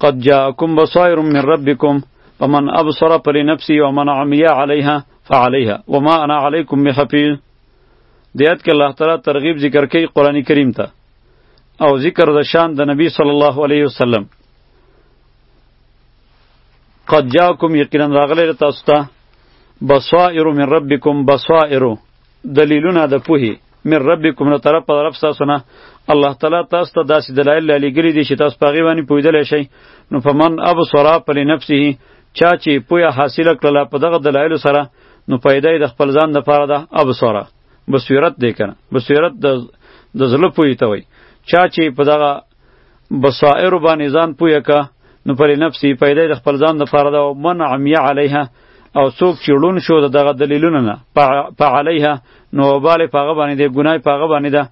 قد جاءكم بصائر من ربكم فمن ابصر فلنفسه ومن عمي عليها فعليها وما انا عليكم بحفيظ دیت کې الله تعالی ترغیب ذکر کوي قران کریم ته او ذکر د شان د نبی صلی الله علیه وسلم قد جاءكم یقینا راغلی تاسو ته بصائر من ربکم بصائر دلیلونه د پوهی من ربکم نو طرف پر رب تاسو نه الله تعالی تاسو ته داسې دلایل لګري دي چې تاسو پاغي باندې پویدل شئ نو فمن ابصر پر نفسه چا چې پویا حاصله کړله په دغه دلایل سره نو پیدا د خپل ځان د پاره ده ابصر بصیرت دی کنه بصیرت د د زړه پوی ته وای چا چې په دغه بصائر باندې ځان پوهه کا نو پر نفسي پیدا د خپل ځان د پاره دا من عمی علیها او څوک چې ړون شو د دغه دلیلونه نه په علیها نو وبال په هغه باندې دی ګناه په هغه باندې ده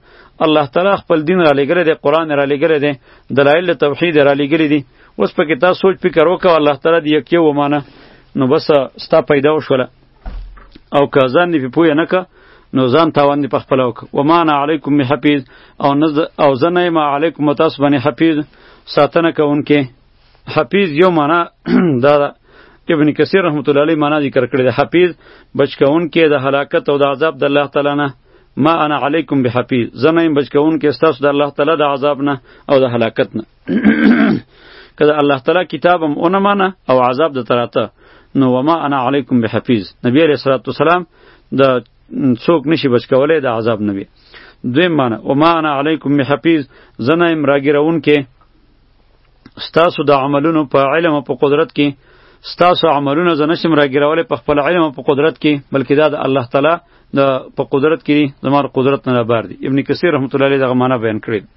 الله تعالی خپل دین را لګل دی قران را لګل دی دلایل توحید را لګل دی اوس په کې تاسو سوچ فکر وکړه الله تعالی دی یو کې ومانه نو بس ستا پیدا وشوله او که ځان دې په پوهه نه که نو ځان تاوان دې په خپله وکړه وما انا علیکم من حفیظ او نه او زه نه یم علیکم تاسو باندې حفیظ ساتنه کوونکی حفیظ یو معنا دا ده ابن کثیر رحمت الله علیه معنا ذکر کړی ده حفیظ بچ کوونکی د هلاکت او د عذاب د الله تعالی نه ما انا علیکم بحفیظ زه نه یم بچ کوونکی ستاسو د الله تعالی د عذاب نه او د هلاکت نه که د الله تعالی کتاب هم ونه مانه او عذاب د تراته نو وما انا علیکم بحفیظ نبی علیہ الصلوۃ والسلام د څوک نشي بچ کولای د عذاب نبی دویم معنی وما انا علیکم بحفیظ زنه ایم راګیرون کې ستاسو د عملونو په علم او په قدرت کې ستاسو عملونه زنه شم راګیرولې په خپل علم او په قدرت کې بلکې دا د الله تعالی د په قدرت کې زموږ قدرت نه بار دي ابن کثیر رحمت الله علیه دغه معنی بیان کړی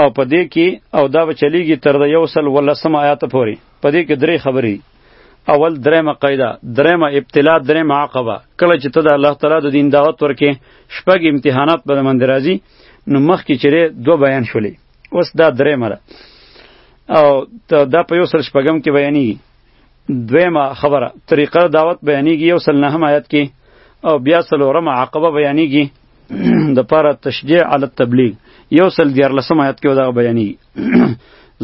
او په دې کې او دا به چلیږي تر د یو سل ولسم آیات پورې په دې کې درې خبرې اول درېمه قاعده درېمه ابتلا درېمه عقبه کله چې ته د الله تعالی د دین دعوت ورکې شپږ امتحانات به من درازي نو مخکې چیرې دو بیان شولې اوس دا درېمه ده او دا په یو سل شپږم کې بیانېږي دویمه خبره طریقه دعوت بیانېږي یو سل نهم آیات کې او بیا څلورمه عقبه بیانېږي د پاره تشجیع علی التبلیغ یو سل دیار لسم آیت کې دا بیانی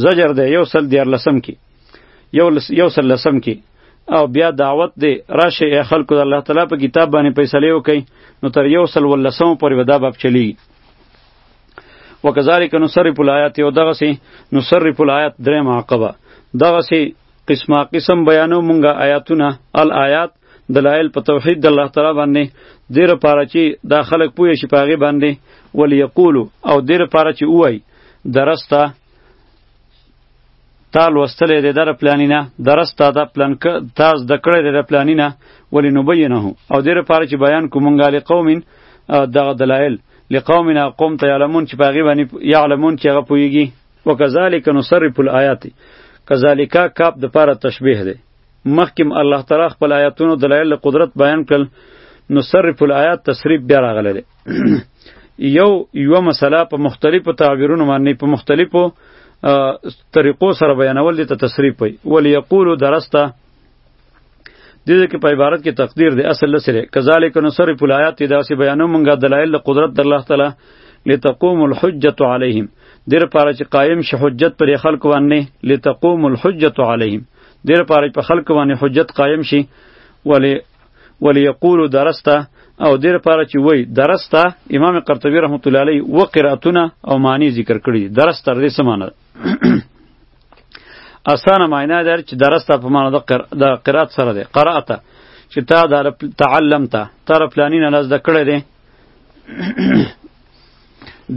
زجر ده یو سل دیار لسم کې یو لس یو سل لسم کې او بیا دعوت دی راشه ای خلکو د الله تعالی په کتاب باندې فیصله وکي نو تر یو سل ولسم پورې ودا باب چلی وکذالک نصرف الایات او دغه سي نصرف الایات درې معقبه دغه سي قسمه قسم بیانو مونږه آیاتونه الایات دلایل په توحید د الله تعالی باندې دیر لپاره چې دا خلک پوه شي په هغې باندې ولیقولو او دیر لپاره چې ووایي درسته تا لوستلی دی دا د پلاني نه درس تا دا پلان تا زده کړی دی د پلاني نه ولې نبینه او دې لپاره چې بیان کو مونږه لقوم دغه دلایل لقوم قوم ته یعلمون چې په هغې باندې یعلمون چې هغه پوهېږي وکذلک نصرف الآیات کذالکا کاپ د پاره تشبیه دی مخکم الله تعالی خپل آیاتونو دلایل قدرت بیان کړل نو صرف الآیات تصریف بیا راغلی دی یو یو مسله په مختلفو تعبیرونو باندې په مختلفو طریقو سره بیانول دي ته تصریف وي ولی یقول درسته دې کې په عبارت کې تقدیر دی اصل لسره کذالک نو صرف الآیات داسې بیانو مونږه دلایل قدرت د الله تعالی لتقوم الحجة علیهم دیر پاره چې قائم شي حجت پر خلکو باندې لتقوم الحجة علیهم دې لپاره چې په خلکو باندې حجت قایم شي ولې ولې یقولو درسته او دې لپاره چې وای درسته امام قرطبي رحمت الله علیه و قراتونه او معنی ذکر کړی درس تر دې سمانه اسانه معنی در چې درسته په معنی د قرات سره ده قراته چې تا دا تعلمته تر پلانین لاس د کړې ده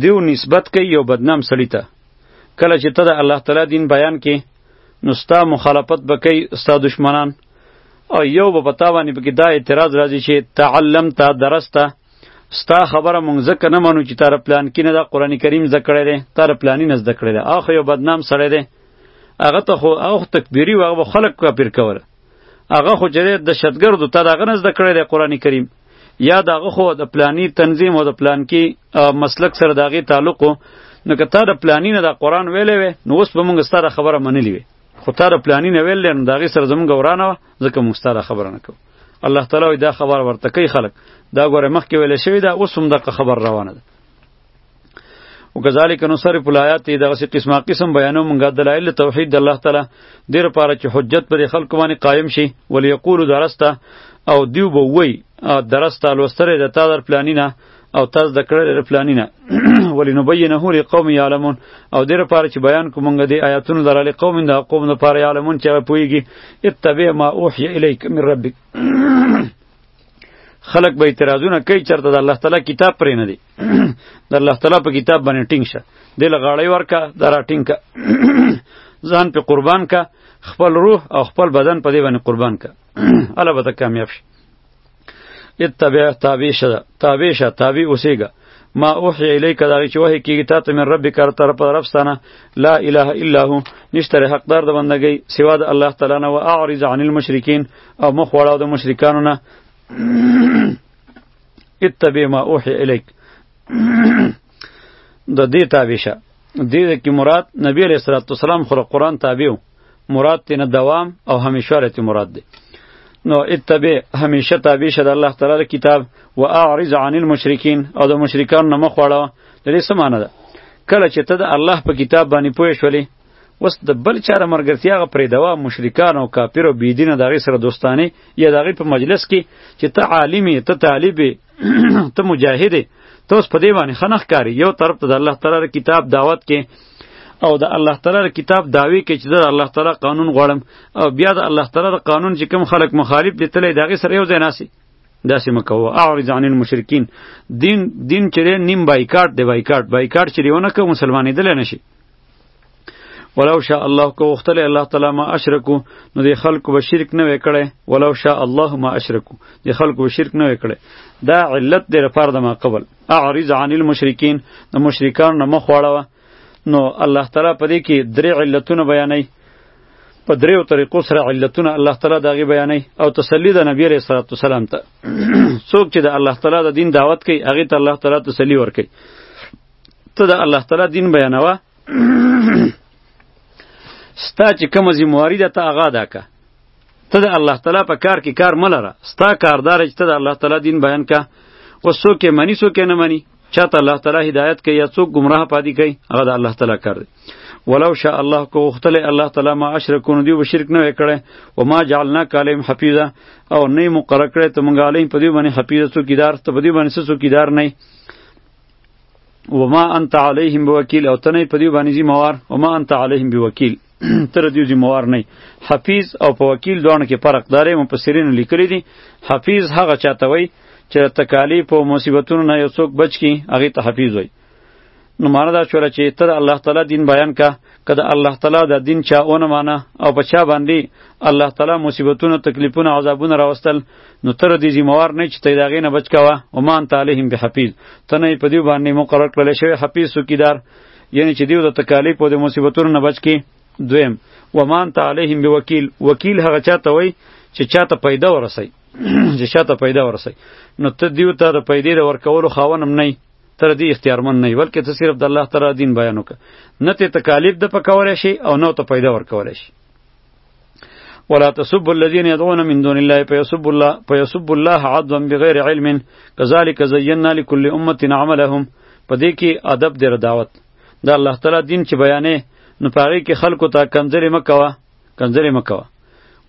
دیو نسبت کوي یو بدنام سړی ته کله چې ته د الله تعالی دین بیان کې نو ستا مخالفت به کوي ستا دشمنان او یو به په تا باندې پکې دا اعتراض راځي چې تعلم تا درسته ستا خبره مونږ ځکه نه منو چې تاره پلان کې نه دا قرآن کریم زده کړی دی تاره پلانی نه زده کړی دی اخو یو بدنام سړی دی هغه ته خو هغه تکبیري و هغه خلک کافر کوله هغه خو جری د شتګردو ته دغه نزد کړی دی قران کریم یا دغه خو د پلانی تنظیم او د پلان کې مسلک سره دغه تعلق نو که تا د پلانی نه د قران ویلې وې نو اوس به موږ ستاره خبره منلې وې خو تا د پلانی نه ویلې نو دغه سره زموږ ورانه ځکه موږ ستاره خبره نه کوو الله تعالی دا خبر ورته کوي خلک دا ګوره مخکې ویل شوی دا اوس هم دغه خبر روانه ده وکذالک نصرف الایات دغه سي قسمه قسم بیانو مونږه دلایل توحید د الله تعالی دیر پاره چې حجت پر خلق باندې قائم شي ولی یقول درسته او دیو به وای درسته لوستره د تا در پلانینه او تاسو د کړه در پلانینه ولی نو بینه لقوم یعلمون او دیر پاره چې بیان کومږه دی آیاتونو دراله قوم د قوم د پاره یعلمون چې پویږي اتبع ما اوحی الیک من ربک خلق به اعتراضونه کوي چرته د الله تعالی کتاب پرې نه دی د الله تعالی په کتاب باندې ټینګ شه د لغړی ورکا درا ټینګ کا ځان په قربان کا خپل روح او خپل بدن په دې باندې قربان کا الله به کامیاب شي اتبع تابع شه تابع شه تابع اوسېګه ما اوحی الیک دا چې وحی کیږي تا ته من رب کار تر پر رب ستانه لا اله الا هو نشتره حقدار د بندګۍ سوا د الله تعالی نه و اعرض عن المشرکین او مخ وړاو د مشرکانو نه اتبع ما اوحی الیک د دې تابع شه دې کې مراد نبی علیہ الصلوۃ والسلام خو قرآن تابع مراد تینه دوام او همیشوالتی مراد دی نو اتبع همیشه تابع شه د الله تعالی کتاب و اعرض عن المشرکین او د مشرکان نه مخ واړه د دې څه معنی ده کله چې ته د الله په کتاب باندې پوه شولې اوس د بل چا د مرګرتیا غ پرې دوا مشرکان او کافر او بيدینه دغه سره دوستانه یا دغه په مجلس کې چې ته عالمي ته طالب ته مجاهد ته اوس په دې باندې خنخ کاری یو طرف ته د الله تعالی کتاب دعوت کې او د الله تعالی کتاب داوی کې چې د الله تعالی قانون غواړم او بیا د الله تعالی قانون چې کوم خلک مخالف دي تلې دغه سره یو ځای ناسي داسې مکوه اعرض عن المشرکین دین دین چې نیم بایکاټ دی بایکاټ بایکاټ چې ونه که مسلمانې دل نه شي ولو شاء الله کو وختل الله تعالی ما اشرکو نو دی خلق به شرک نه وکړي ولو شاء الله ما اشرکو دی خلق به شرک نه وکړي دا علت دی لپاره د ما قبل اعرض عن المشرکین د مشرکان نه مخواړه نو الله تعالی په دې کې درې علتونه بیانوي په دریو طریقو سره علتونه الله تعالی دغه بیانوي او تسلی د نبی علیه الصلاه والسلام ته څوک چې د الله تعالی د دین دعوت کوي هغه ته الله تعالی تسلی ورکوي ته د الله تعالی دین بیانوه ستا چې کومه ذمواري ده ته هغه ادا که ته د الله تعالی په کار کې کار مه لره ستا کاردار چې ته د الله تعالی دین بیان که اوس څوک یې مني څوک یې نه مني چا ته الله تعالی هدایت کوي یا څوک ګمراه پاتې کوي هغه د الله تعالی کار دی ولو شاء الله کو غختل الله تعالی ما اشرکون دی و شرک نه وکړي و ما جعلنا کالم حفیظا او نه مقرر کړي ته مونږ علی په دې باندې حفیظ څوکیدار ته په دې باندې څوکیدار نه وما انت علیهم بوکیل او تنه په دې باندې ذمہوار وما انت علیهم بوکیل تر دې ذمہوار نه حفیظ او په وکیل دوه کې فرق دارې مفسرین لیکلي دي حفیظ هغه چاته وای چې تکالیف او مصیبتونو نه یو څوک بچ کی هغه ته حفیظ وای نو معنی دا شوله چې تر الله تعالی دین بیان کا که د الله تعالی د دین چا ونه مانه او په چا باندې الله تعالی مصیبتونه تکلیفونه عذابونه راوستل نو تر دې ذمہوار نه چې ته د هغې نه بچ کوه ومان ته علیهم بحفیظ ته نه یې په دې باندې مقرر کړلی شوی حفیظ څوکیدار یعنی چې دیو د تکالیف او د مصیبتونو نه بچ کی دویم ومان ته علیهم بوکیل وکیل هغه چا ته وای چې چا ته پیدا ورسي چې چا ته پیدا ورسي نو ته دیو ته د پیدې د ورکولو خاون هم نه تر دې اختیارمن نه بلکې ته صرف د الله تعالی دین بیان وکړه نه ته تکالیف د پکولای شي او نه ته پیدا ورکولای شي ولا تسب الذين يدعون من دون الله فيسب الله فيسب الله عدوا بغير علم كذلك زينا لكل امه عملهم په دې کې ادب در دعوت د الله تعالی دین چې بیانې نو پاره کې خلکو ته کنځلې مکوه کنځلې مکوه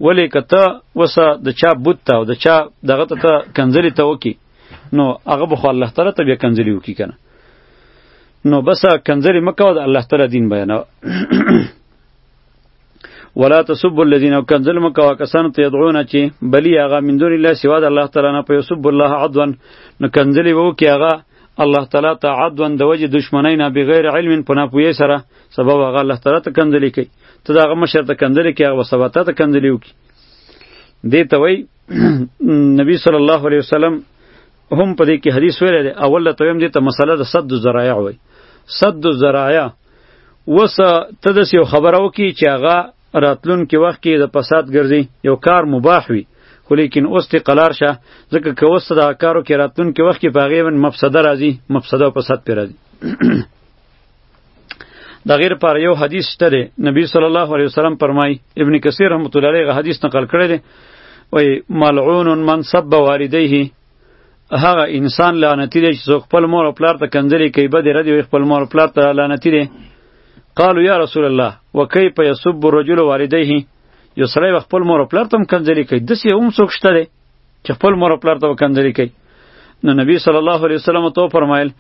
ولی کته وسه د چا بوت ته او د چا دغه ته کنځلې ته وکی نو هغه به خو الله تعالی ته بیا کنځلې وکړي که نه نو بس کنځلې مه کوه د الله تعالی دین بیانوه ولا تسبوا الذين کنزل مکوا کسان ته يدعون چی بلی هغه من دون الله سوا د الله تعالی نه په یسب الله عدوا نو کنزل وو کی هغه الله تعالی ته عدوا د وجه دشمنی نه بغیر علم پنا پوی سره سبب هغه الله تعالی ته کنزل کی ته دا هغه مشر ته کنزل کی هغه سبا ته کنزل وکي دی ته وای نبی صلی الله علیه وسلم هم په دې کې حدیث ویلی دی اول ته ویم دې ته مسله د صد الذرایع وای صد الذرایع وس ته داسې یو خبره وکړي چې هغه راتلونکي وخت کې د فساد ګرځي یو کار مباح وي خو لیکن اوس ته قلار شه ځکه که اوس دا کارو کې راتلونکي وخت کې په هغې باندې مفسده راځي مفسده او فساد پرې راځي د غیر پر یو حدیث شته دی نبی صلی الله علیه وسلم فرمای ابن کثیر رحمت الله علیه حدیث نقل کړی دی وای ملعون من سب والدیه هغه انسان لعنتی دی چې څوک خپل مور او پلار ته کنځلې کوي بد ردی وي خپل مور او پلار ته لعنتی دی قالو یا رسول الله وکيف يسب الرجل والديه یو سړی خپل مور او پلار ته هم کنځلې کوي داسې هم څوک شته دی چې خپل مور او پلار ته وکندري کوي نو نبی صلی الله علیه وسلم تو فرمایل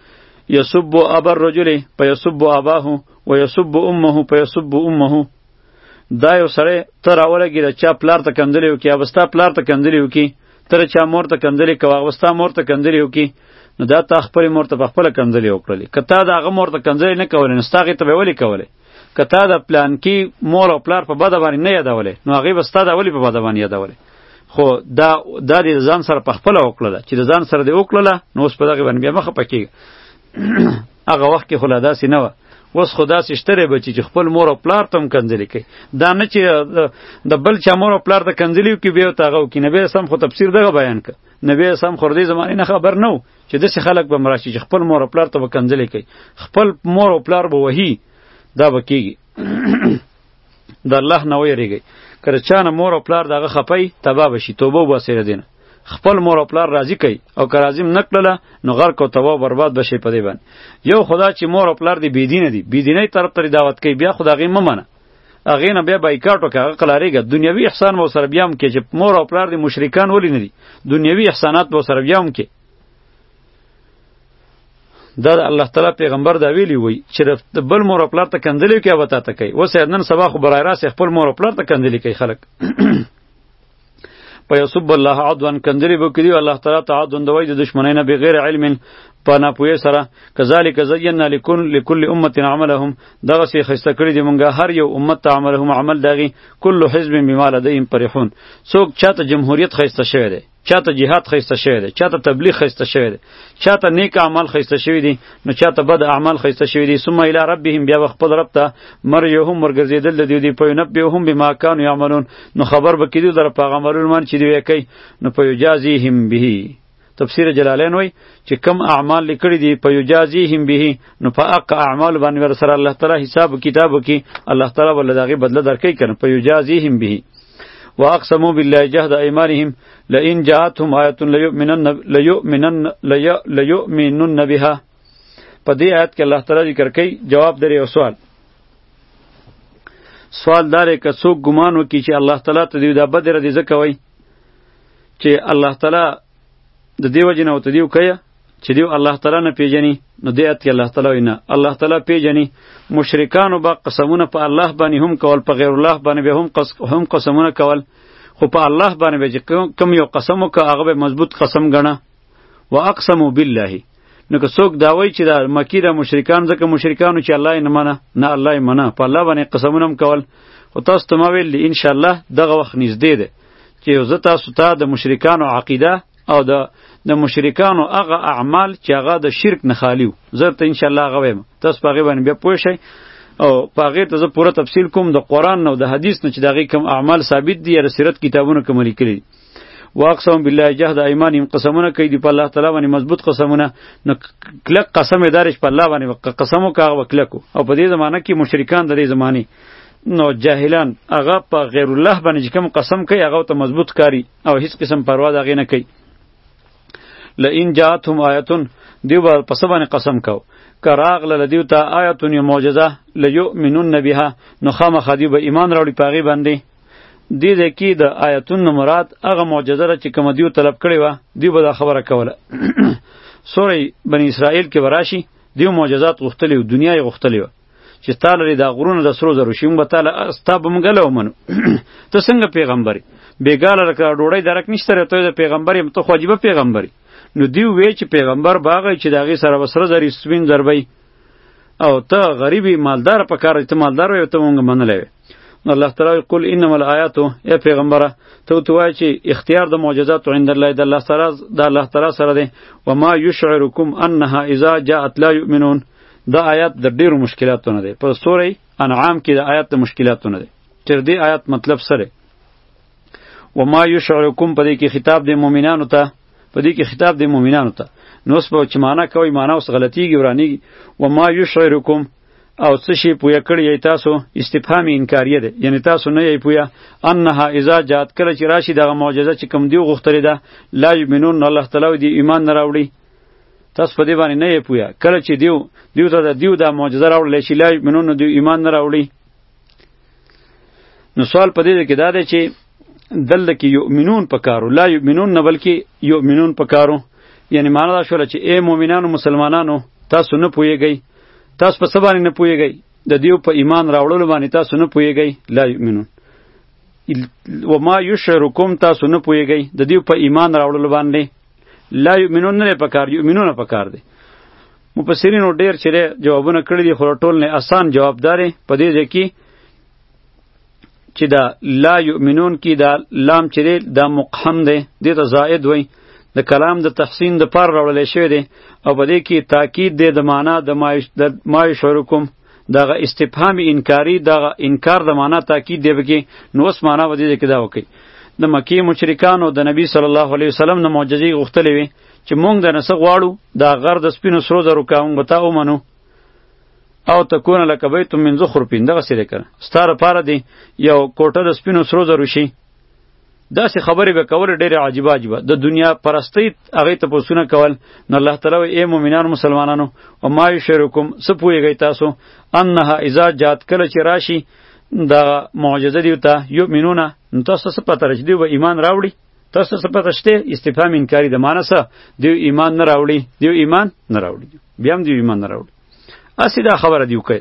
یسب ابا الرجل فیسب اباه و یسب امه فیسب امه دا یو سړی ته راولګي د چا پلار ته کندلی وکي اوستا پلار ته کندلی وکي تر چا مور ته کندلی کوه اوستا مور ته کندلی وکي نو دا تا خپل مور ته په خپل کندلی وکړلی که تا د هغه مور ته کندلی نه کولې نو ستا هغې ته به ولې کولې که تا د پلانکي مور او پلار په بده باندې نه یادولې نو هغوی به ستا د ولې په بده باندې یادولې خو دا دا د ځان سره په خپله وکړله چې د ځان سره دې وکړله نو اوس په دغې باندې بیا مخه پکېږه هغه وخت کې خو لا داسې نه وه اوس خو داسې شتره بچي چې خپل مور او پلار ته هم کنځلې کوي دا نه چې د بل چا مور او پلار ته کنځلې وکړي بیا ورته هغه وکړي نبی اسلام خو تفسیر دغه بیان کړ نبی اسلام خو د دې زمانې نه خبر نه چې داسې خلک به هم راشي چې خپل مور او پلار ته به کنځلې کوي خپل مور او پلار به وهي دا به کېږي د الله نه ویریږي که چا نه مور او پلار دغه خپي تباه به شي توبه وباسي له دې نه خپل مور او پلار راضي کوي او که راضي هم نه کړله نو غرق او تباه او برباد به شي په دې باندې یو خدا چې مور او پلار دې بېدینه دي بېدینۍ طرف ته دعوت کوي بیا خو د هغې مه منه هغه نه بیا بایکاټ وکړه هغه قلاریګه دنیوي احسان مو سره بیا هم کې چې مور او پلار دي مشرکان ولې نه دي دنیوي احسانات مو سره بیا هم کې دا الله تعالی پیغمبر دا ویلی وی چې د بل مور خپل ته کندلې کې وتا ته کوي وسه نن سبا خو برای راس خپل مور خپل ته کندلې کوي خلک په یسب الله عدوان کندری به کړي الله تعالی ته عدوان دوی د دشمنی نه بغیر علم په ناپوهه سره کذالک زینا لکل لكل امه عملهم دغه سي خسته کړی دی مونږه هر یو امت ته عملهم عمل داغي کل حزب بما لديهم فرحون څوک چاته جمهوریت خسته شوی دی چاته جهاد خسته شوی دی چاته تبلیغ خسته شوی دی چاته نیک اعمال خسته شوی دي نو چاته بد اعمال خسته شوی دي ثم الی ربهم بیا خپل رب ته مرجعهم ورګرځیدل د دوی دی په نبهم بما کانوا یعملون نو خبر به کیدو در په عملونو من چې دوی کوي نو په یجازیهم به تفسیر جلالین وای چې کم اعمال لیکړي دي په یجازیهم به نو په اق اعمال باندې ور سره الله تعالی حساب کتاب کی الله تعالی ول دغه بدله درکې کړي په یجازیهم به واقسموا بالله جهد ايمانهم لئن جاءتهم آية ليؤمنن ليؤمنن ليؤمنن بها په دې آیت کې الله تعالی ذکر کوي جواب درې او سوال سوال دار که څوک ګمان وکړي چې الله تعالی ته دی دا بدر دي زکوي چې الله تعالی د دیو جن او ته دیو کیا چې دیو الله تعالی نه پیژني نو دی اتي الله تعالی وینا الله تعالی پیژني مشرکانو به قسمونه په الله باندې هم کول په غیر الله باندې به هم قس هم قسمونه کول خو په الله باندې به چې کم یو قسم وکړه هغه به مضبوط قسم ګڼه واقسمو بالله نو که څوک دا وایي چې دا مکی دا مشرکان ځکه مشرکانو چې الله یې نه منه نه الله یې منه په الله باندې قسمونه هم کول خو تاسو ته ما ویل ان شاء الله دغه وخت نږدې دی چې زه تاسو ته د مشرکانو عقیده او د د مشرکانو هغه اعمال چې هغه د شرک نه خالی وو زه ته ان شاء الله هغه وایم تاسو په هغې باندې بیا پوه شئ او په هغې ته زه پوره تفصیل کوم د قرآن نه او د حدیث نه چې د هغې کوم اعمال ثابت دي یا د سیرت کتابونو کوم لیکلي دي واقسم بالله جهد ایمانهم قسمونه کوي دی په الله تعالی باندې مضبوط قسمونه نو کلک قسم دارش په الله باندې قسم او کاغه وکلکو او په دې زمانہ کې مشرکان د دې زمانه نو جاهلان هغه په غیر الله باندې کوم قسم کوي هغه ته مضبوط کاری او هیڅ قسم پروا د هغې نه کوي لئن جاءتهم آیتون دیو به په څه باندې قسم کو که راغله له دیو ته آیتون یو معجزه لیؤمنن بها نو خامخا دیو به ایمان راوړي په هغې باندې دې ځای کې د آیتون نه مراد هغه معجزه ده چې کومه دیو طلب کړې وه دیو به دا خبره کوله سورې بني اسرائیل کې به راشي دیو معجزات غوښتلي و دنیا یې غوښتلې وه چې تا لري دا غرونه د سرو زرو شي موږ به تاله ستا به موږ له ومنو ته څنګه پیغمبري بېګاله لکه ډوډۍ درک نشته ته د پیغمبر یم ته خو عجیبه پیغمبري نو دی وی چې پیغمبر باغ چې د هغې سره به سره زري سپین زربی او ته غریبی مالدار په کار ته مالدار وي ته مونږ منلی وي نو الله تعالی قل انما الآیات یا پیغمبره ته تو وای چې اختیار د معجزات عند الله د الله تعالی د الله تعالی سره دی و ما یشعرکم انها اذا جاءت لا یؤمنون دا آیات د ډیرو مشکلاتو نه دی په سورې انعام کې د آیات د مشکلاتو نه دی تر دې آیات مطلب سره و ما یشعرکم په دې کې خطاب د مؤمنانو ته په دې کې خطاب د مؤمنانو ته نو اوس په چې معنا کوي معنا اوس غلطیږي ورانیږي و ما یشعرکم او څه شي پویا کړی یی تاسو استفهام انکاریه ده یعنی تاسو نه یی پویا انها اذا جات کله چې راشي دغه معجزه چې کم دی غوښتلی ده لا یمنون الله تعالی دی ایمان نه راوړي تاسو په دې باندې نه یې پوهه کله چې دیو دیو ته د دیو دا معجزه راوړل شي لا یؤمنون نو دیو ایمان نه راوړي نو سوال په دې کې دا دی چې دلته کې یؤمنون پکارو لا یؤمنون نه بلکې یؤمنون پکارو یعنی معنا دا شوله چې اے مؤمنانو مسلمانانو تاسو نه پوهیږئ تاسو په څه باندې نه پوهیږئ د دیو په ایمان راوړلو باندې تاسو نه پوهیږئ لا یؤمنون و ما یشرکم تاسو نه پوهیږئ د دیو په ایمان راوړلو باندې لا یؤمنون نه پکار یؤمنون پکار دی مفسرینو ډیر چې جوابونه کړی دي خو ټول نه اسان جواب داري په دې ځکه کې چې دا لا یؤمنون کې دا لام چې دا مقحم دی دې ته زائد وای د کلام د تحسین د پر راوړل شوی دی او په دې کې تاکید دی د معنا د ما شروع کوم دغه استفهام انکاری دغه انکار د معنا تاکید دی بګي نو اوس معنا ودی چې دا وکي د مکی مشرکانو د نبی صلی الله علیه وسلم د معجزې غوښتلې وي چې مونږ د نسه غواړو دا غر د سپینو سرو زرو کاون غتا ومنو او تکون لک بیت من زخر پین دغه سره کړه ستاره پاره دی یو کوټه د سپینو سرو زرو شي دا سه خبرې به کول ډېر عجیب عجیب د دنیا پرستی هغه ته پوسونه کول نو الله تعالی و ای مؤمنان مسلمانانو او ما یشرکم څه پویږی تاسو انها اذا جات کله چې راشي دا معجزه دی ته یو مینونه تاسو څه پته رچ دی و ایمان راوړي تاسو څه پته شته استفهام انکاری د مانسه دی ایمان نه راوړي دی ایمان نه راوړي بیا هم دی ایمان نه راوړي اسی دا خبره دی وکړه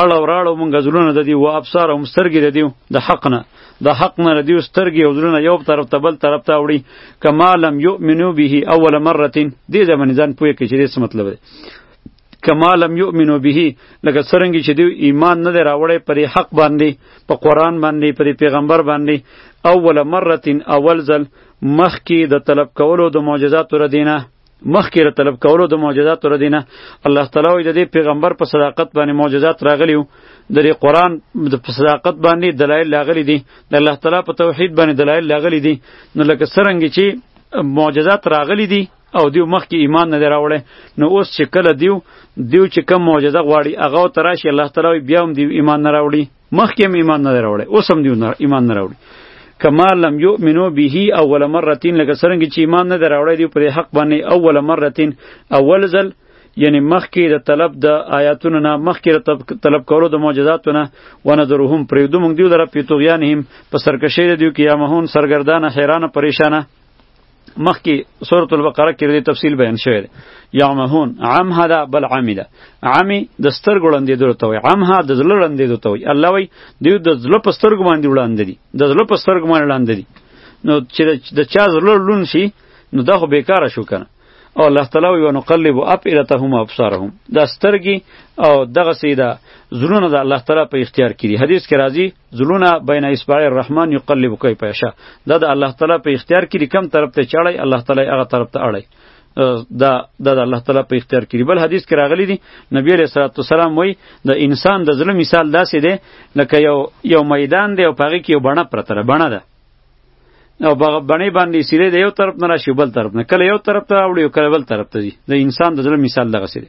اړه وراړو مونږ زړونه د دی و ابصار هم سترګې د دیو د حق نه د حق نه دیو سترګې او زړونه یو طرف ته بل طرف ته وړي کما لم یؤمنو به اول مره دې د باندې ځان پوهه کې چې څه مطلب دی کما لم یؤمنو به لکه څرنګه چې دیو ایمان نه دی راوړی پر حق باندې په قران باندې پر پیغمبر باندې اول مره اول ځل مخکې د طلب کولو د معجزاتو ردینه مخکې را طلب کولو د معجزات را دینه الله تعالی وی د دې پیغمبر په صداقت باندې معجزات راغلیو د دې قران په صداقت باندې دلایل لاغلی دي د الله تعالی په توحید باندې دلایل لاغلی دي نو لکه سرنګ چې معجزات راغلی دي او دیو مخکې ایمان نه راوړی نو اوس چې کله دیو دیو چې کم معجزه غواړي هغه تراشي الله تعالی بیا هم دیو ایمان نه راوړي مخکې هم ایمان نه راوړی اوس هم دیو ایمان نه راوړي کما لم یؤمنو به اول مرتين لکه څنګه چې ایمان نه راوړی دی پر حق باندې اول مرتين اول ځل یعنی مخکې د طلب د آیاتونو نه مخکې د طلب کولو د معجزاتو نه ونظرهم پرېږدو موږ دیو لره په طغیانهم په سرکشۍ د دیو قیامهون سرګردانه حیرانه پریشانه مخکې سورۃ البقره کې د تفصیل بیان شوی دی یعمهون عم هدا بل عامله عمی د ستر ګړندې درته وي عم ها د زړه ګړندې درته وي الله وی دی د زړه په ستر ګمان دی وړاندې دي د زړه په ستر ګمان وړاندې دي نو چې د چا زړه لون شي نو دا خو بیکاره شو کنه او الله تعالی وی ونقلب افئدتهم وابصارهم دا سترګي او دغه سیدا زړونه د الله تعالی په اختیار کې دي حدیث کې راځي زلونه بین اصبع الرحمن یقلب کوي پېښه دا د الله تعالی په اختیار کې کم طرف ته چاړی الله تعالی هغه طرف ته اړی دا د الله تعالی په اختیار کې بل حدیث کې راغلی دی نبی علیہ الصلوۃ والسلام وایي د انسان د زړه مثال داسې دی لکه یو یو میدان دی او پغې کې یو بڼه پرته ده بڼه ده او بغه بڼې باندې سیره دی یو طرف نه راشي بل طرف نه کله یو طرف ته اوړي کله بل طرف ته دی د انسان د زړه مثال دغه سره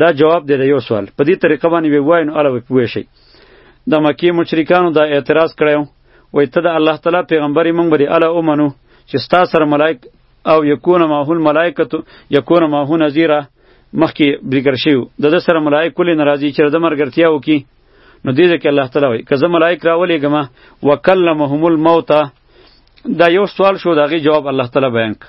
دا جواب دی د یو سوال په دې طریقه باندې وی وای نو اله وی پوه شي د مکی مشرکانو دا اعتراض کړو وای ته د الله تعالی پیغمبر مونږ بری اله اومنو چې ستا سره ملائک او یکون ماهول ملائکتو یکون ماهو نذیره مخکې ذکر شیو د د سره ملائک کلی ناراضی چې د مرګرتیا وکي نو دې ځکه الله تعالی وای که زه ملائک راولېږم وکلمهم الموت دا یو سوال شو دغه جواب الله تعالی بیان کړ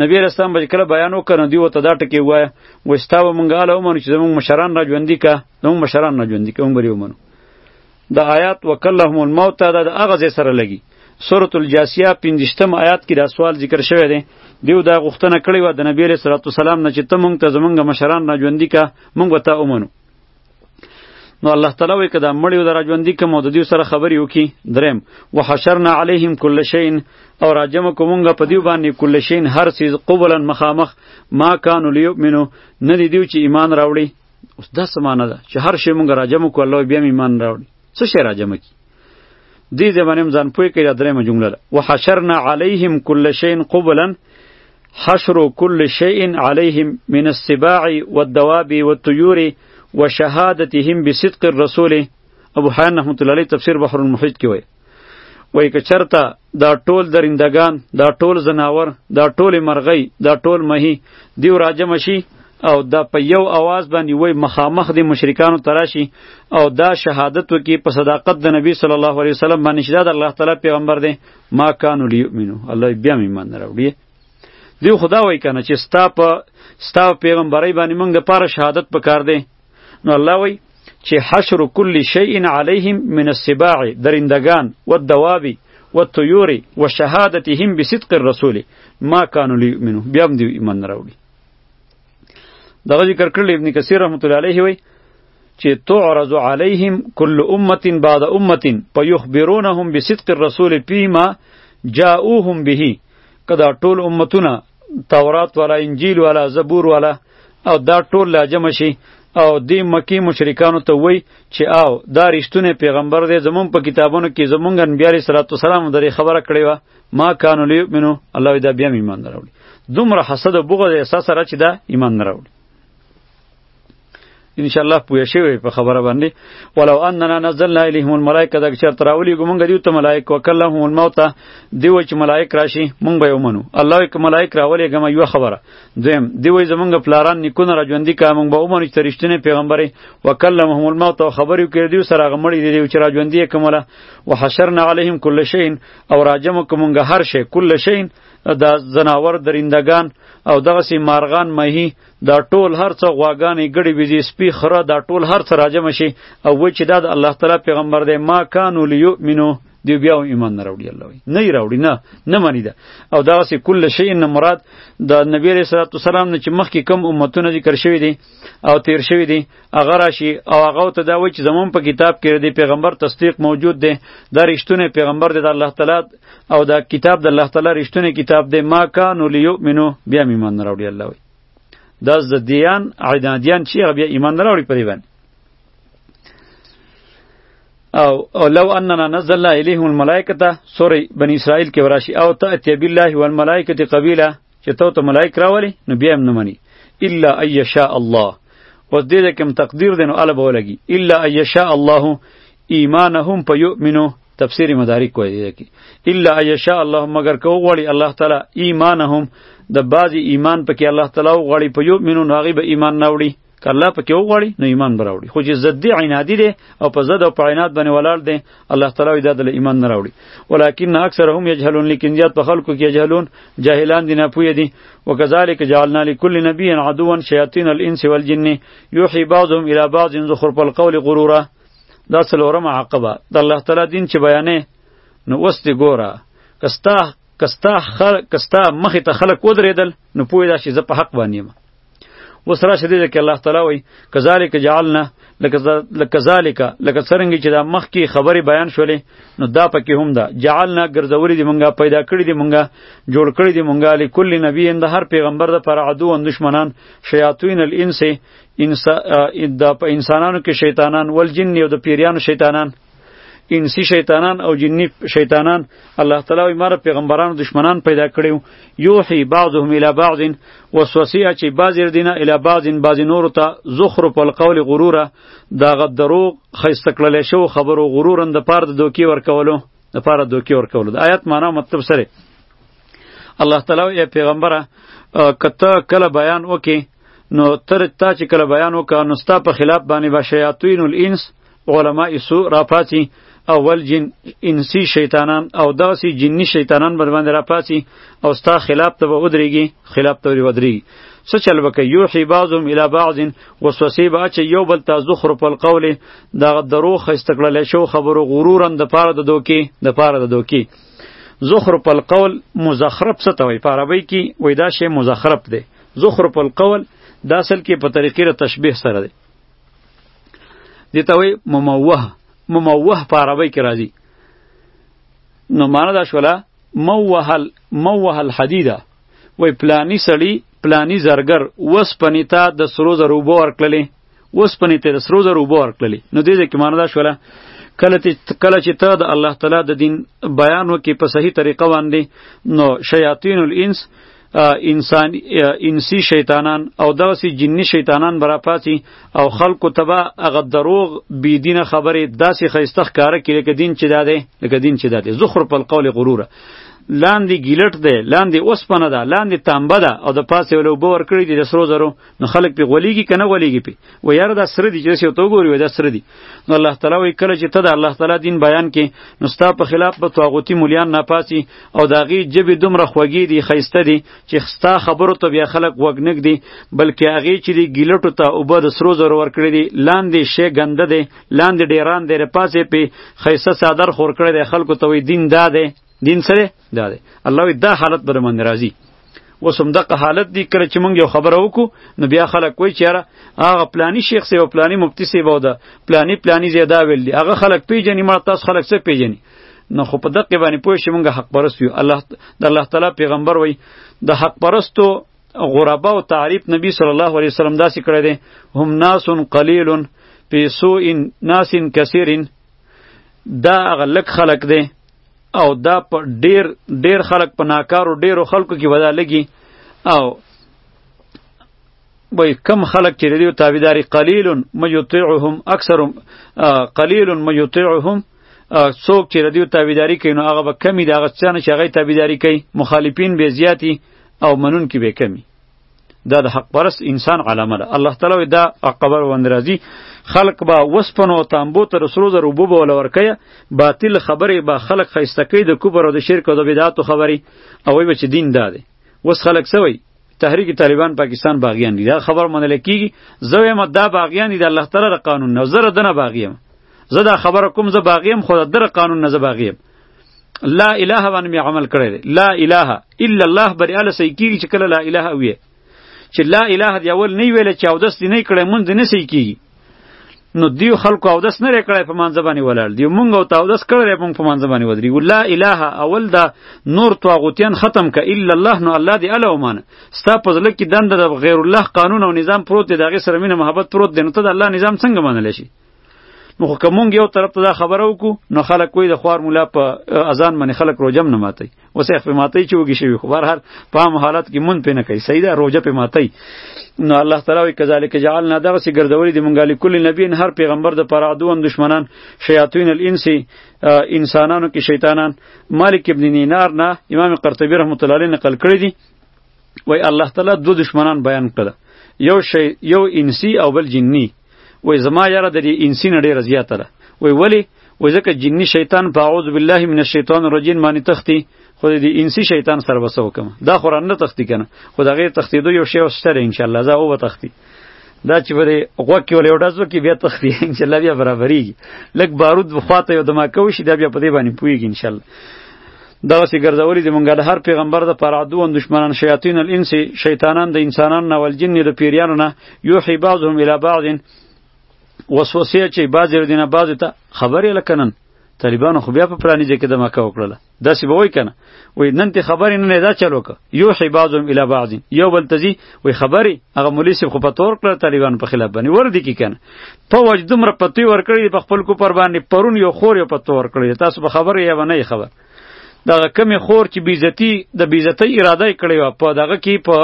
نبی رسول به کله بیان وکړ دی وته دا ټکی وای وستا به مونږه له ومنو چې زمونږ مشران را ژوندې کا زمونږ مشران را ژوندې کا عمر ومنو دا آیات وکلهم الموت دا د اغه ځای سره لګي سورۃ الجاسیه 15م آیات کې دا سوال ذکر شوی دی دیو دا غوښتنه کړې و د نبی رسول الله صلی الله علیه وسلم نه چې ته مونږ ته زمونږ مشران را ژوندې کا مونږ وته ومنو نو الله تعالی وی کدا مړی او راجوندی کوم د دې سره خبرې وکي دریم وحشرنا علیهم کل شین او راجم کومګه په دیو باندې کل شین هر چیز قبلا مخامخ ما کانوا لیؤمنو نه دی دیو چې ایمان راوړي اوس دا سمانه ده چې هر شی مونږ راجم کو الله بیا ایمان راوړي څه شی راجم کی دې زمانه ځان پوی کړه درېمه جمله ده وحشرنا علیهم کل شین قبلا حشر كل شيء عليهم من السباع والدواب والطيور وشهادتهم بصدق الرسول ابو حیان رحمت الله علیه تفسیر بحر المحیط کې وایي وای که چرته دا ټول درندگان دا ټول زناور دا ټول مرغۍ دا ټول مهی دیو راجم شي او دا په یو اواز باندې وای مخامخ د مشرکانو تراشي او دا شهادت وکي په صداقت د نبی صلی الله علیه وسلم باندې شدا د الله تعالی پیغمبر دی ما کانو لیؤمنو الله بیا مې ایمان نه راوړي دیو خدا وای کنه چې ستا په ستا پیغمبري باندې موږ د پاره شهادت پکار دی نو الله وای چې حشر کل شیء علیهم من السباع درندگان و الدواب و الطیور و شهادتهم بصدق الرسول ما کانو لیؤمنو بیا هم دیو ایمان نه راوړي دغه ذکر کړل ابن کثیر رحمت الله علیه وی چې تعرض علیهم کل امه بعد امه فیخبرونهم بصدق الرسول فيما جاءوهم به کدا ټول امتونه تورات ولا انجیل ولا زبور ولا او دا ټول لا جمع شي او دی مکی مشرکانو ته وای چې او دا رښتونه پیغمبر دی زمون په کتابونو کې زمونږ انبیای صلی الله علیه وسلم درې خبره کړې و ما کانو لیؤمنو الله وی دا بیا هم ایمان نه راوړي دومره حسد او بغض احساس سره چې دا ایمان نه راوړي ان شاء الله پوه شوی په خبره باندې ولو اننا نزلنا الیهم الملائکه دا چر تراولی ګو مونږ دیو ته ملائک وکلهم الموت دیو چې ملائک راشي مونږ به ومنو الله یک ملائک راولې ګم یو خبره دویم دیو زمونږ پلاران نیکونه را ژوندې کا مونږ به ومنو چې رښتینه پیغمبري وکلمهم الموت خبرو کې دیو سره غمړي دیو چې را ژوندې کومله وحشرنا علیهم کل شین او راجم کومګه هر شی کله شین د زناور درندگان او دغه سی مارغان مهی دا ټول هر څه غواګانې ګړي ویزي سپی خره دا ټول هر څه راجم شي او و چې دا د الله تعالی پیغمبر دی ما کانو لیؤمنو دی بیا ایمان نه راوړي الله وي نه راوړي نه نه مانی ده او دا سه کل شی نه مراد د نبی رسول الله صلی الله علیه وسلم نه چې مخکې کم امتونه ذکر شوی دي او تیر شوی دي هغه راشي او هغه ته دا وایي چې زمون په کتاب کې د پیغمبر تصدیق موجود دی دا رښتونه پیغمبر دی د الله تعالی او دا کتاب د الله تعالی رښتونه کتاب دی ما کانو لیؤمنو بیا ایمان راوړي الله وایي دا د دیان عیدادیان چې بیا ایمان راوړي په دی باندې او او لو اننا نزلنا الیهم الملائکه سوره بنی اسرائیل کې وراشي او تاتي بالله والملائکه قبیله چې تو ته ملائک راولي نو بیا هم نه مني الا ان یشاء الله اوس دې کوم تقدیر دی نو الله به ولګي الا ان یشاء الله ایمانهم فیؤمنو تفسیر مدارک کوی دی کی الا ان یشاء الله مگر کو غوړي الله تعالی ایمانهم د بعضی ایمان پکې الله تعالی غوړي په یؤمنو ناغي به ایمان نه وړي که الله پکې وغواړي نو ایمان به راوړي خو چې ضدي عنادي دی او په ضد او په عناد باندې ولاړ دی الله تعالی دا د ایمان نه راوړي ولکن اکثرهم یجهلون لیکن زیات په خلکو کې یجهلون جاهلان دي نه پوهې دي وکذالک جعلنا لكل نبي عدوا شیاطین الانس والجن یوحي بعضهم الى بعض زخرف القول غرورا دا څلورمه عقبه د الله تعالی دین چې بیانې نو اوس دې ګوره که ستا که ستا خل... که ستا مخې ته خلک ودرېدل نو پوه دا چې زه په حق باندې یم اوس راشه دې ځای کې الله تعالی وایي کذالک جعلنا لکه لکه ذالک لکه څرنګه چې دا مخکې خبرې بیان شولې نو دا پکې هم ده جعلنا ګرځولې دي مونږه پیدا کړې دي مونږه جوړ کړې دي مونږه لکل نبی اند هر پیغمبر د پر عدو اند دشمنان شیاطین الانس انس د په انسانانو کې شیطانان ول جن او د پیریانو شیطانان انسی شیطانان او جنی شیطانان الله تعالی او مار پیغمبرانو دشمنان پیدا کړیو یوحی بعضهم الی بعض وسوسه چې بعض دینه الی بعض بعض نور ته زخرف القول غروره دا غد دروغ خیسته کړل شو خبرو غرورن د پاره د دوکي ورکولو د پاره دوکي ورکولو د آیت معنا مطلب سره الله تعالی او پیغمبره کته کله بیان وکي نو تر تا چې کله بیان وکا نو ستا په خلاف باندې با شیاطین الانس علماء سو راپاسی اول جن انسی شیطانان او داسی جنی شیطانان بر باندې راپاسی او ستا خلاف ته به ودرېږي خلاف ته ودرېږي څه چل وکي یوحي بعضهم الی بعض وسوسې به چې یو بل ته زخر په القول دا درو خسته کړل شو خبرو غرورن د پاره د دوکي د پاره د دوکي زخر په القول مزخرف څه ته وي په عربی کې وای دا شی مزخرف دی زخرف القول دا اصل کې په طریقې را تشبیه سره دی دي ته وي مموه مموه په عربی کې راځي نو معنا دا شوله موهل موهل حدیده وای پلانی سړی پلانی زرګر وس پنیتا د سرو زرو بو ورکللې اوسپنې ته د سرو زرو اوبه ورکړلې نو دې ځای کې معنا دا شوله کله چې کله چې ته د الله تعالی د دین بیان وکې په صحیح طریقه باندې نو شیاطین الانس انسان انسی شیطانان او دغسی جنی شیطانان برا پاسی او خلکو تبا اغه دروغ بی دین خبره داسی خیستخ کاره کې لکه دین چې داده لکه دین چې داده زخر په قول غروره لاندې ګیلټ ده لاندې اوسپنه ده لاندې تانبه ده او د پاسه ولو بور کړی دي د سرو زرو نو خلک په غولېږي کنه غولېږي په و یاره دا سره دي چې یو تو ګوري دا سره دي نو الله تعالی وی کله چې ته د الله تعالی دین بیان کې نو ستا په خلاف به طاغوتی مولیان نه پاسي او داغي جبې دومره خوږی دي خیسته دي چې ستا خبرو ته بیا خلک وګنګ دي بلکې هغه چې دی ګیلټو ته او بد سرو زر ور کړی دي لاندې شی ګنده دي لاندې ډیران دي پاسې په خیسه صادر خور کړی دي خلکو ته وی دین دا دي دین سره دا دی الله وی دا حالت بر من راضی اوس هم دغه حالت دی کړ چې مونږ یو خبره وکړو نو بیا خلک وایي چې یاره هغه پلانی شیخ سی او پلانی مفتی سی او ده پلانی پلانی زیاده ویل دی هغه خلک پیژني مړه تاسو خلک څه پیژني نو خو په دقه باندې پوه شي مونږ حق پرست یو الله د الله تعالی پیغمبر وای د حق پرستو غربا او تعریف نبی صلی الله علیه وسلم داسې کړی دی هم ناس قلیل فی سوء ناس کثیر دا هغه لک خلق دی او دا په ډیر ډیر خلک په ناکارو ډیرو خلکو کې ودا لګي او وای کم خلک چې دیو تابعداري قلیل من یطیعهم اکثر قلیل من یطیعهم څوک چې دیو تابعداري کوي نو هغه به کمی دا هغه څه نه چې هغه تابعداري کوي مخالفین به زیاتی او منون کې به کمی دا د حق پرست انسان علامه ده الله تعالی وی دا قبر وند راځي خلق با وسپنو تامبو ته رسول زر وبو بول ورکه باطل خبره با خلق خیسته کی د کوبر او د شرک او د بدعاتو خبره او وی چې دین داده وس خلق سوی تحریک طالبان پاکستان باغیان دي دا خبر منل کیږي زه یم دا باغیان دي د الله تعالی د قانون نه زره دنه باغیم زه دا خبره کوم زه باغیم خو د در قانون نه زه باغیم لا اله باندې مې عمل کړی دی لا اله الا الله بری اله صحیح کیږي چې کله لا اله وي چې لا اله دی اول نه ویل چې او داس دی نه کړی مونږ نه صحیح کیږي نو دیو خلکو او داس نه کړی په مانځ باندې ولاړ دی مونږ او تاو داس کړی مونږ په مانځ باندې ودرې لا اله اول دا نور طاغوتیان ختم ک الا الله نو الله دی اله ومان ستا په ځل کې دند د غیر الله قانون او نظام پروت دی دغه سره مینه محبت پروت دی نو ته د الله نظام څنګه منل شي نو خو کوم یو طرف ته دا خبره وکړو نو خلک کوی د خوار مولا په اذان باندې خلک روجم نه ماتي اوس یې په ماتي چې وږي شوی خو بهر حال په هم حالت کې مون پې نه کوي صحیح ده روجه په ماتي نو الله تعالی وی کذالک جعلنا دغه سی ګرځولې د مونږه لکل نبی هر پیغمبر د پر عدوان دشمنان شیاطین الانس انسانانو کې شیطانان مالک ابن دینار نه امام قرطبی رحمت الله علیه نقل کړی دی وای الله تعالی دو دشمنان بیان کړه یو شی یو انسی او بل جنی وای زما یاره د دې انسی نه ډیره زیاته ده وای ولی وای ځکه جنی شیطان په اعوذ بالله من الشیطان الرجیم باندې تختی خو د انسی شیطان سره وسو کوم دا خو نه تختی کنه خو دا غیر تختی دو یو شی واستره ان شاء الله زه او تختی دا چې بری غوږ کې ولې وډاز وکي بیا تختی ان شاء الله بیا برابرېږي لږ بارود خواته یو دما کوي شي دا بیا په دې باندې پويږي ان شاء الله دغه سی ګرځولې د مونږه د هر پیغمبر د پر عدو او دشمنان شیاطین الانس شیطانان د انسانان نه ول جن د پیریانو نه یوحي بعضهم الی بعض وسوسه چې بعض ردینه بعض ته خبرې لکنن طالبانو خو بیا په پلاني ځای کې د مکه وکړله داسې به وای کنه وای نن ته خبرې نه دا چلو که یو حبازم الی بعض یو بل تزي وای خبرې هغه مولوی صاحب خو په تور کړ طالبانو په خلاف باندې ور دي کی کنه فوج دومره پتوی ورکړی په خپل کو پر باندې پرون یو خور یو پتو ورکړی تاسو به خبر یې و نه خبر دغه کمی خور چې بیزتی د بیزتی اراده کړی و په دغه کې په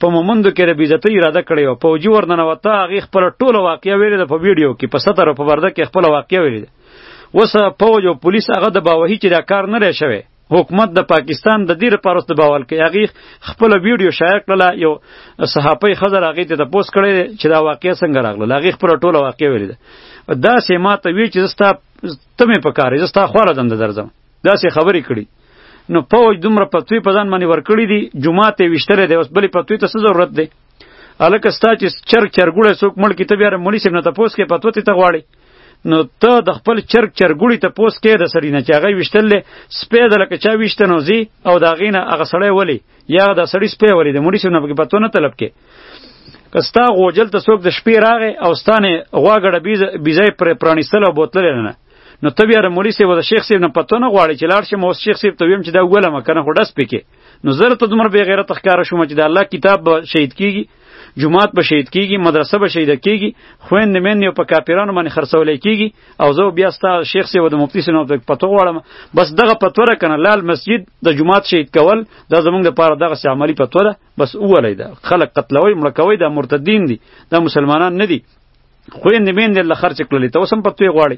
په مومندو کې د بیزتی اراده کړی و فوجي ورننه وته هغه خپل ټوله واقعیا ویل په ویډیو کې په ستر په برده کې خپل واقعیا ویل وسه فوج او پولیس هغه د باوهی چې دا کار نه لري شوی حکومت د پاکستان د دې لپاره د باول کې هغه خپل ویډیو شایع کړله یو صحافي خزر هغه ته د پوسټ کړي چې دا واقعیا څنګه راغله هغه خپل ټوله واقع ویل دا سه ما ته وی چې زستا ته مې پکاره زستا خوره دند درځم دا سه خبرې کړي نو پوج دومره پتوی په ځان باندې ورکړي دي جمعه ته وشتره دی اوس بلې پتوی ته څه ضرورت دی الکه ستا چې چر چرګوړی څوک مړ کی ته بیا مړی سم نه تپوس کې پتوتی ته غواړي نو ته د خپل چرګ چرګوړي ته پوس کې د سړی نه چې هغه وشتل سپې د لکه چا وشته نو زی او دا غینه هغه سړی ولی یا د سړی سپې ولی د مړي سونه په پتو نه طلب کې کستا غوجل ته څوک د شپې راغې او ستانه غواګړه بیزې پر پرانیستل او بوتل نه نو ته بیا مولوی سی و د شیخ صاحب نه پتو نه غواړي چې لاړ شم اوس شیخ صاحب ته ویم چې دا وګلم کنه خو داس پکې نو زره ته دومره بې غیرت ښکار شوم چې د الله کتاب شهید کیږي جماعت به شهید کیږي مدرسه به شهید کیږي خويند مین یو په کاپیرانو باندې خرڅول کیږي او زه بیا ستا شیخ سی و د مفتی سینو د پتو غواړم بس دغه پتوره کنه لال مسجد د جماعت شهید کول دا زمونږ د پاره دغه عملی پتوره بس اولای دا خلک قتلوي مړه کوي دا مرتدین دي دا مسلمانان نه دي خويند مین دې الله خرچ کړلې ته اوس هم پتوې غواړي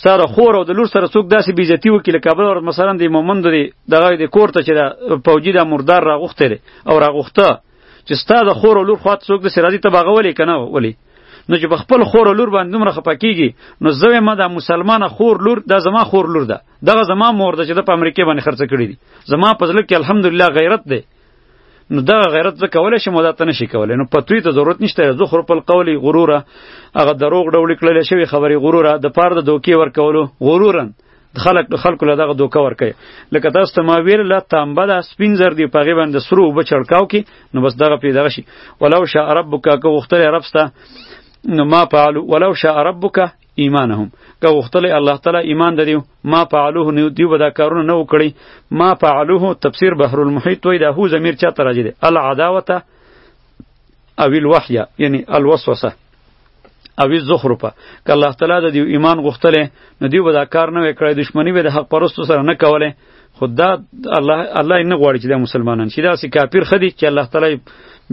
ستاره خور او د لور سره څوک داسې بی عزتی وکړي لکه بل ورځ مثلا د مومند دی دغه د کور ته چې د پوجي د مردار راغوښته دی او راغوښته چې ستا د خور او لور خواته څوک د سرازي ته باغه ولې کنه ولې نو چې په خپل خور او لور باندې دومره خپه کیږي نو زه ما د مسلمانه خور لور د زما خور لور ده دغه زما مور ده چې د په امریکا باندې خرڅ کړی دي زما په ځل کې الحمدلله غیرت ده نو دا غیرت زه کولای شم دا ته نشي کولای نو په توی ته ضرورت نشته زه خور په قولی غروره هغه دروغ ډول کړل شوی خبري غروره د پاره د دوکي ور کولو غرورن خلق خلق له دغه دوکه ور کوي لکه تاسو ته ما ویل لا تامبه د سپین زر دی په غیبند سرو وب چړکاو کی نو بس دغه پیدا شي ولو شاء ربک که وختره ربستا نو ما فعلوا ولو شاء ربک ایمانهم که غوښتلی الله تعالی ایمان د دیو ما فعلوه نو دیو به دا کارونه نه وکړي ما فعلوه تفسیر بحر المحیط وای دا هو ضمیر چاته راځي دی العداوته او الوحی یعنی الوسوسه او الزخرفه که الله تعالی د دیو ایمان غوښتلی نو دیو به دا کار نه وکړي دشمنی به د حق پرستو سره نه کوله خدا الله الله نه غواړي چې د مسلمانان شي دا سی کافر خدي چې الله تعالی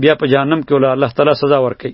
بیا په جهنم کې ول الله تعالی سزا ورکړي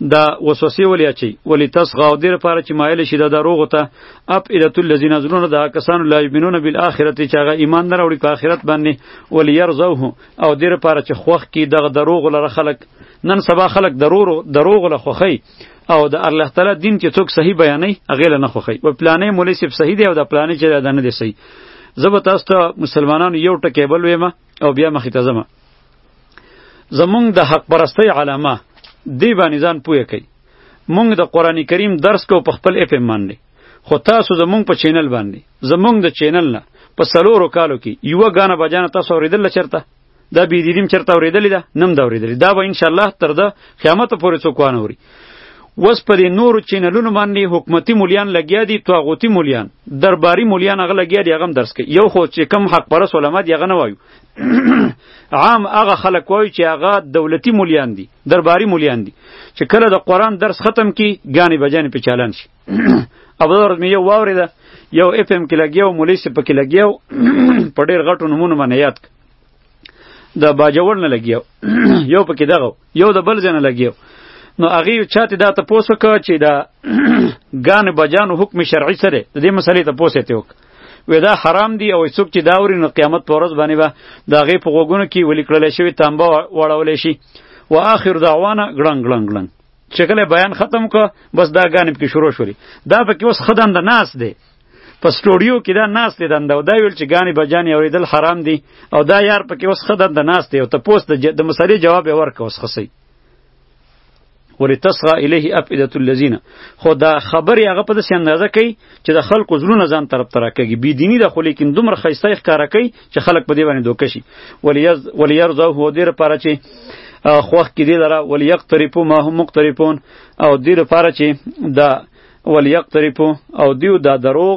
دا وسوسه ولې اچي ولې تسغا او دیر لپاره چې مایل شي د دروغ ته اپ الت الذین زلون د کسانو لا یمنون بالآخرت چې هغه ایمان نه راوړي په آخرت باندې ولې يرزوه او دیر لپاره چې خوخ کی دغه دروغ لره خلق نن سبا خلق دروغ دروغ له خوخی او د الله تعالی دین چې څوک صحیح بیانې هغه نه خوخی و پلانې مولوی صاحب صحیح دی او د پلانې چې نه دی صحیح زه به تاسو ته مسلمانانو یو ټکی بل ویم او بیا مخې ته ځم زمونږ د حق پرستی علامه دی باندې ځان پوهه کوي مونږ د قران کریم درس کو په خپل اپ باندې خو تاسو زمونږ په چینل باندې زمونږ د چینل نه په سلورو کالو کې یو غانه بجانه تاسو اوریدل چرته دا بی دیدیم چرته اوریدل ده نم دا اوریدل دا به ان شاء الله تر د قیامت پورې څوک وانه اوري وس په دې نورو چینلونو باندې حکومتي مولیان لګیا دي توغوتی مولیان درباري مولیان هغه لګیا دي هغه درس کوي یو خو چې کم حق پرس علما دي هغه نه وایو عام هغه خلک وایي چې هغه دولتي مولیان دي درباري مولیان دي چې کله د قران درس ختم کی غانې بجانې په چالان شي او دا ورځ مې یو واورېده یو اف ام کې لګیو مولوی سي پکې لګیو په ډېر غټو نمونه باندې یاد د باجوړ نه لګیو یو پکې دغه یو د بل ځنه لګیو نو هغه چاته دا ته پوسو که چې دا غان بجانو حکم شرعي سره د دې مسلې ته پوسې ته وک وې دا حرام دی او څوک چې دا وري نو قیامت پر ورځ باندې به دا غي په غوګونو کې ولي کړل شي تنبه وړول شي واخر دعوانا ګړنګ ګړنګ ګړنګ چې کله بیان ختم کو بس دا غانې پکې شروع شولې دا پکې اوس خدان د ناس دی په سټوډیو کې دا ناس دی دنده او دا ویل چې غانې بجانې اوریدل حرام دی او دا یار پکې اوس خدان د ناس دی او ته پوسټ د مسلې جواب ورکوس خسي ولتصغى الیه افئده الذین خو دا خبرې هغه په داسې اندازه کوي چې د خلکو زړونه ځان طرف ته راکږي بی دینی ده خو لیکن دومره ښایسته یې ښکاره کوي چې خلک په دې باندې دوکه شي ولیرضاه هو دې لپاره چې خوښ کړي دې لره ولیقترفو ما هم مقترفون او دې لپاره چې دا ولیقترفو او دیو دا دروغ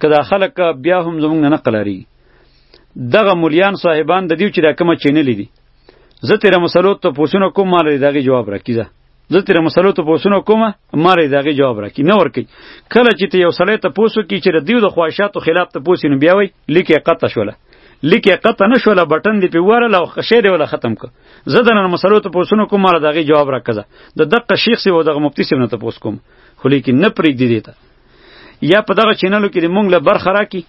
که دا خلک بیا هم زمونږ نه قلاری دغه مولیان صاحبان د دیو چې دا کومه چینل دي زه تیر مسلو ته پوښتنه کوم مال دغه جواب راکیزه زه تیر مسلو ته پوښتنه کوم مال دغه جواب راکی نه ورکی کله چې ته یو سړی ته پوښتنه کی چې دیو د خواهشاتو خلاف ته پوښتنه بیا وای لیکه قطع شوله لیکه قطع نه شوله بټن دی په وره لو خشه دی ولا ختم ک زه د نن مسلو ته پوښتنه کوم مال دغه جواب راکزه د دقه شیخ سی و دغه مفتی سی نه ته پوښتنه کوم خو لیکن نه پریږدی دیته یا په دغه چینلو کې مونږ له برخه راکړي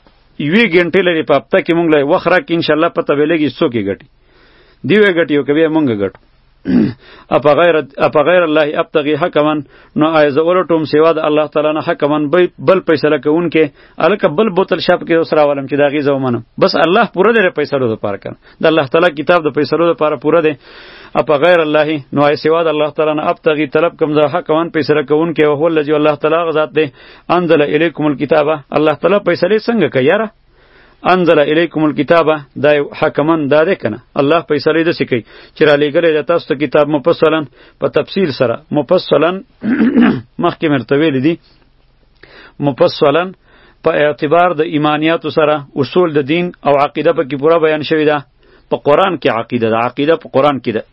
یوې ګنټې لري په هفته کې مونږ له وخت راکړي انشاءالله پته به لګي څوک یې ګټي دی وې ګټي او که بیا مونږ ګټو اپا غیر اپا غیر الله ابتغي حکما نو آیا زه ولټوم سوا د الله تعالی نه حکما بل فیصله کوونکې الکه بل بوتل شپ کې اوس راولم چې دا غي زه ومنم بس الله پوره دې فیصلو ته پار کړ د الله تعالی کتاب د فیصلو لپاره پوره دی اپ غیر الله نو ای سوا د الله تعالی نه ابتغي طلب کوم د حق وان فیصله کوون کې او هو الذی الله تعالی غزاد دی انزل الیکم الكتاب الله تعالی فیصله څنګه کوي یاره انزل الیکم الكتاب دا حکمن دا ده کنه الله فیصله د سکی چې را لګره د تاسو ته کتاب مفصلا په تفصیل سره مفصلا مخکې مرتوی لیدي مفصلا په اعتبار د ایمانیاتو سره اصول د دین او عقیده په کې پوره بیان شوی ده په قران کې عقیده ده عقیده په قران کې ده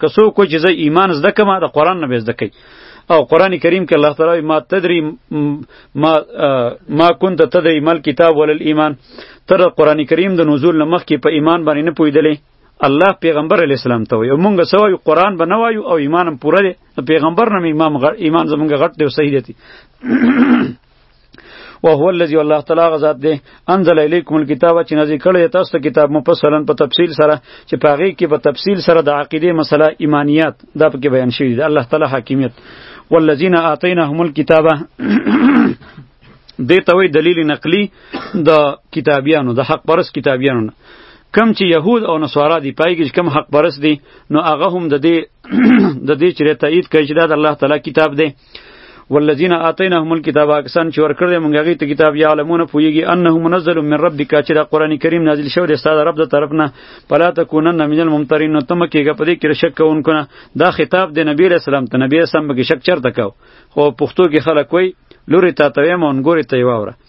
که څوک چې زه ایمان زده کوم د قران نه به زده کوي او قران کریم کې الله تعالی ما تدری ما ما كنت تدری مل کتاب ولل ایمان تر قران کریم د نزول لمخ کې په ایمان باندې نه پویدلې الله پیغمبر علی السلام ته وي مونږ سوي قران بنوایو او ایمانم پوره دي پیغمبر نه امام غړ ایمان زمونږ غټ دی او صحیح دی وهو الذي الله تعالی غزاد دی انزل الیکم الكتاب چې نازل کړی تاسو ته کتاب مفصلا په تفصیل سره چې پاغي کې په تفصیل سره د عقیده مسله ایمانیات دا پکې بیان شوی دی الله تعالی حاکمیت والذین آتیناهم الكتاب دې ته وی دلیل نقلی د کتابیانو د حق پرس کتابیانو کم چې يهود او نصارا دی پای کې کم حق پرست دي نو هغه هم د دې د دې چې تایید کوي چې دا د الله تعالی کتاب دی والذین آتیناهم الکتاب اکسان چې ورکړ دې مونږ هغه ته کتاب یعلمون پویږي انه منزل من ربک چې دا قران کریم نازل شوی دی ستاسو رب د طرف نه پلا تکونن من الممترین نو تم کېږي په دې کې شک کوونکو نه دا خطاب د نبی رسول الله ته نبی رسول الله کې شک چرته کو خو پښتو کې خلک وای لوري تا ته وایم اون ګوري ته یې واوره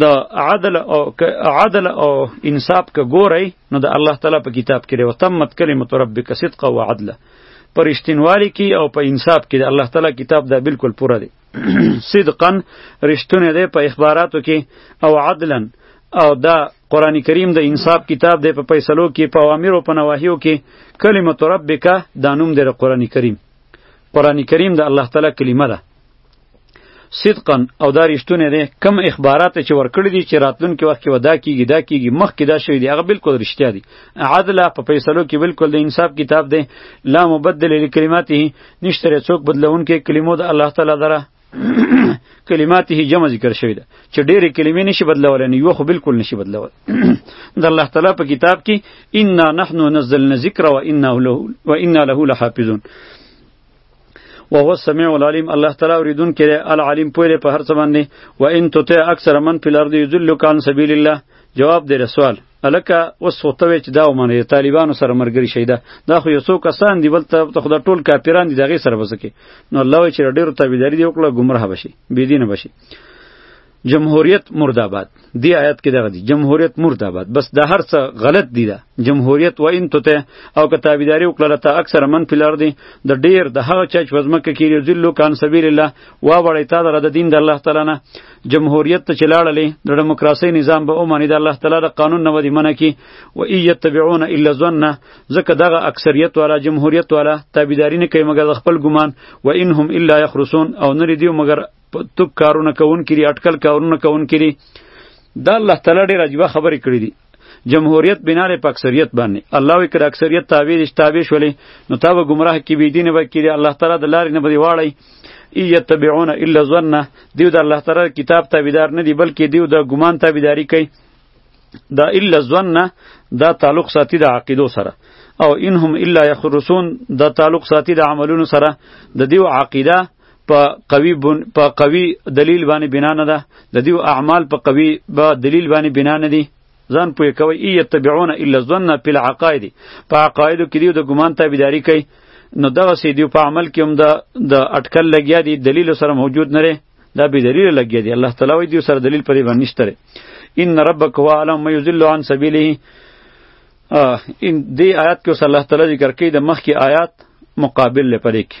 د عدل او عدل او انصاف که ګورئ نو د الله تعالی په کتاب کې دی او تمت کلمه ربک صدقا و عدلا پر رښتینوالي کې او په انصاف کې د الله تعالی کتاب دا بالکل پوره دی صدقا رښتونه دی په اخباراتو کې او عدلا او دا قرآن کریم د انصاف کتاب دی په فیصلو کې په اوامر او په نواهیو کې کلمه ربک دا نوم دی د قرآن کریم قرآن کریم د الله تعالی کلمه ده صدقا او دا رښتونه دي کم اخبارات چې ورکړي دي چې راتلونکي وخت کې ودا کیږي دا کیږي مخ کې دا شوی دی هغه بالکل رښتیا دي عدل په فیصلو کې بالکل د انصاف کتاب دی لا مبدل لکلماته نشتر څوک بدلون کې کلمو د الله تعالی دره کلماته جمع ذکر شوی ده چې ډېرې کلمې نشي بدلولی نو یو خو بالکل نشي بدلولی د الله تعالی په کتاب کې انا نحن نزلنا ذکر و انا له لحافظون وهو السميع العليم الله تعالی اوریدون کړي العلیم پوهه په هر څه باندې و ان تطع اکثر من فی الارض یذلک عن سبیل الله جواب دې سوال الکه اوس وتوی چې دا ومنه طالبانو سره مرګري شیدا دا خو یو څو کسان دی بل ته خدا ټول کاپیران دي دغه سره وسکه نو الله چې ډیرو تابعداري دی وکړه گمراه بشي بيدینه بشي جمهوریت مرداباد دی آیات کې دغه دی جمهوریت مرداباد بس د هر څه غلط دی دا جمهوریت و ان ته او کتابداري وکړه ته اکثر من فلر دی د ډیر د هغه چا چې وزمکه کیری ذلو کان سبیل الله وا وړی تا در د دین د الله تعالی نه جمهوریت ته چلاړلې د دیموکراسي نظام به اومانی د الله تعالی د قانون نه ودی منه کی و ای یتبعون الا ظن ځکه دغه اکثریت والا جمهوریت والا تابعداري نه کوي مګر خپل ګمان و انهم الا یخرسون او نری دی مګر توپ کارونه کون کړي اټکل کارونه کون کړي دا الله تعالی ډیر عجیب خبرې کړې دي جمهوریت بنا لري په اکثریت باندې الله وی کړه اکثریت تابع دي تابع شولې نو تا به گمراه کې بي دین به کړي الله تعالی د لارې نه به واړی ای یتبعون الا ظنه دیو د الله تعالی کتاب تابعدار نه دی بلکې دیو د ګمان تابعداري کوي دا الا ظنه دا تعلق ساتي د عقیدو سره او انهم الا یخرسون دا تعلق ساتي د عملونو سره د دیو عقیده په قوي بن په قوي دلیل باندې بنا نه ده د دیو اعمال په قوي با دلیل باندې بنا نه دي ځان پوی کوي ای یتبعون الا الظن فی العقائد په عقایدو کې دیو د ګمان تابعداري کوي نو دغه سي دیو په عمل کې هم د د اٹکل لګیا دي دلیل سره موجود نه دا به دلیل لګیا دي الله تعالی وی دیو سره دلیل پرې باندې نشته ان ربک هو علم ما یذل عن سبیله ان دی آیات کې صلی الله تعالی ذکر کوي د مخ کې آیات مقابل لپاره کې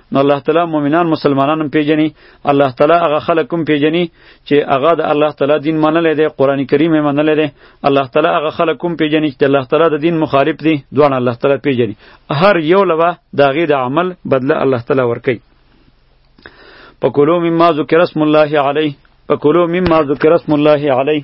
نو الله تعالی مؤمنان مسلمانان هم پیژني الله تعالی هغه خلک هم پیژني چې هغه د الله تعالی دین منلی دی قرآن کریم یې منلی دی الله تعالی هغه خلک هم پیژني چې الله تعالی د دین مخالف دي دواړه الله تعالی پیژني هر یو له به د هغې د عمل بدله الله تعالی ورکوي په کلو مما ذکر اسم الله علیه په کلو مما ذکر اسم الله علیه